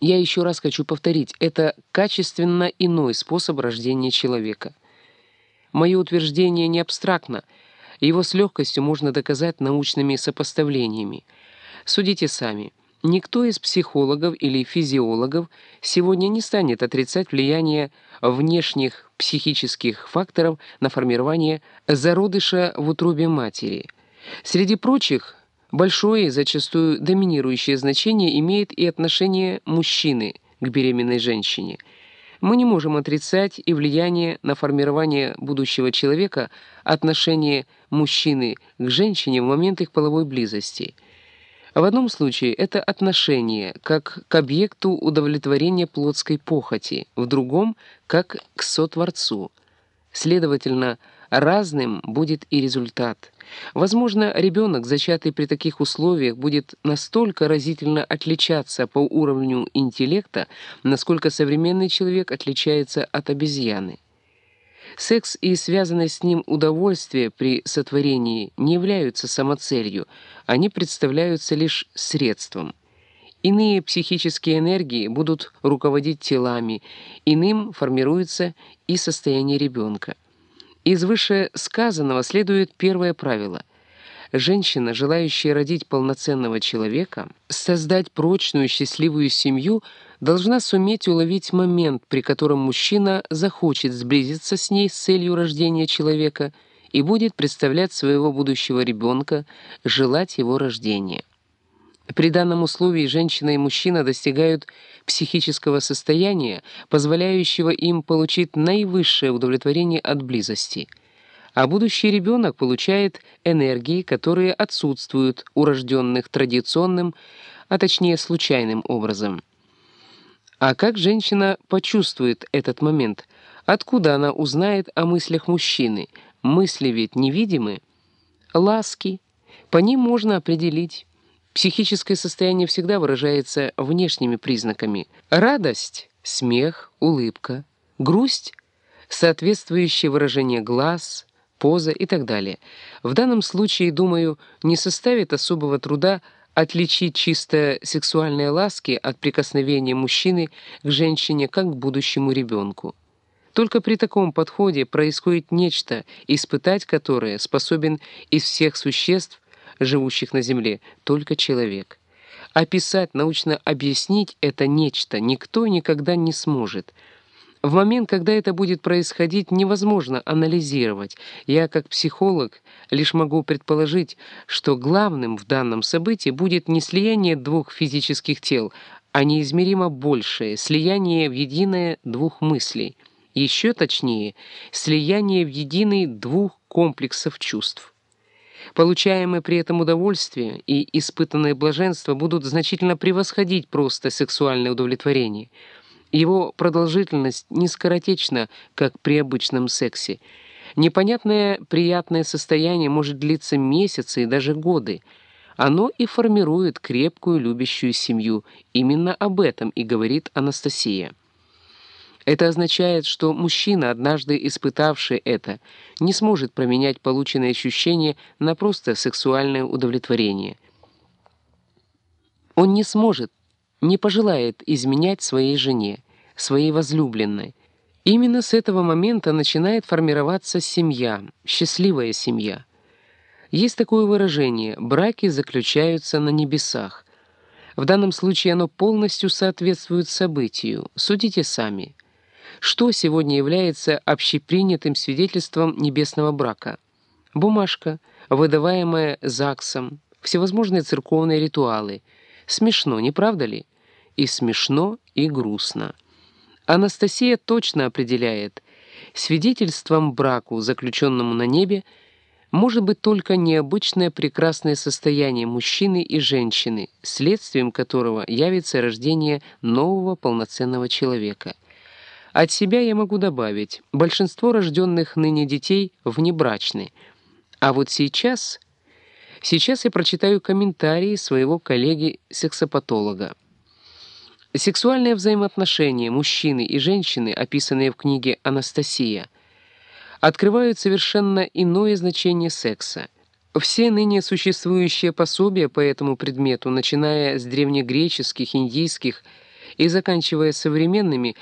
Я еще раз хочу повторить, это качественно иной способ рождения человека. Мое утверждение не абстрактно, его с легкостью можно доказать научными сопоставлениями. Судите сами. Никто из психологов или физиологов сегодня не станет отрицать влияние внешних психических факторов на формирование зародыша в утробе матери. Среди прочих, большое зачастую доминирующее значение имеет и отношение мужчины к беременной женщине. Мы не можем отрицать и влияние на формирование будущего человека отношения мужчины к женщине в момент их половой близости – в одном случае это отношение как к объекту удовлетворения плотской похоти, в другом — как к сотворцу. Следовательно, разным будет и результат. Возможно, ребенок, зачатый при таких условиях, будет настолько разительно отличаться по уровню интеллекта, насколько современный человек отличается от обезьяны. Секс и связанное с ним удовольствие при сотворении не являются самоцелью, они представляются лишь средством. Иные психические энергии будут руководить телами, иным формируется и состояние ребенка. Из вышесказанного следует первое правило — Женщина, желающая родить полноценного человека, создать прочную счастливую семью, должна суметь уловить момент, при котором мужчина захочет сблизиться с ней с целью рождения человека и будет представлять своего будущего ребенка, желать его рождения. При данном условии женщина и мужчина достигают психического состояния, позволяющего им получить наивысшее удовлетворение от близости – а будущий ребенок получает энергии, которые отсутствуют у рожденных традиционным, а точнее случайным образом. А как женщина почувствует этот момент? Откуда она узнает о мыслях мужчины? Мысли ведь невидимы. Ласки. По ним можно определить. Психическое состояние всегда выражается внешними признаками. Радость — смех, улыбка. Грусть — соответствующее выражение глаз, поза и так далее. В данном случае, думаю, не составит особого труда отличить чисто сексуальные ласки от прикосновения мужчины к женщине как к будущему ребенку. Только при таком подходе происходит нечто, испытать которое способен из всех существ, живущих на Земле, только человек. Описать, научно объяснить это нечто никто никогда не сможет — в момент, когда это будет происходить, невозможно анализировать. Я, как психолог, лишь могу предположить, что главным в данном событии будет не слияние двух физических тел, а неизмеримо большее, слияние в единое двух мыслей. Еще точнее, слияние в единый двух комплексов чувств. Получаемое при этом удовольствие и испытанное блаженство будут значительно превосходить просто сексуальное удовлетворение – его продолжительность не скоротечна, как при обычном сексе. Непонятное приятное состояние может длиться месяцы и даже годы. Оно и формирует крепкую любящую семью. Именно об этом и говорит Анастасия. Это означает, что мужчина, однажды испытавший это, не сможет променять полученные ощущения на просто сексуальное удовлетворение. Он не сможет не пожелает изменять своей жене, своей возлюбленной. Именно с этого момента начинает формироваться семья, счастливая семья. Есть такое выражение «браки заключаются на небесах». В данном случае оно полностью соответствует событию. Судите сами. Что сегодня является общепринятым свидетельством небесного брака? Бумажка, выдаваемая ЗАГСом, всевозможные церковные ритуалы. Смешно, не правда ли? и смешно, и грустно. Анастасия точно определяет, свидетельством браку, заключенному на небе, может быть только необычное прекрасное состояние мужчины и женщины, следствием которого явится рождение нового полноценного человека. От себя я могу добавить, большинство рожденных ныне детей внебрачны. А вот сейчас... Сейчас я прочитаю комментарии своего коллеги-сексопатолога. Сексуальные взаимоотношения мужчины и женщины, описанные в книге «Анастасия», открывают совершенно иное значение секса. Все ныне существующие пособия по этому предмету, начиная с древнегреческих, индийских и заканчивая современными,